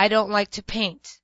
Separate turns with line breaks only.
I don't like to paint.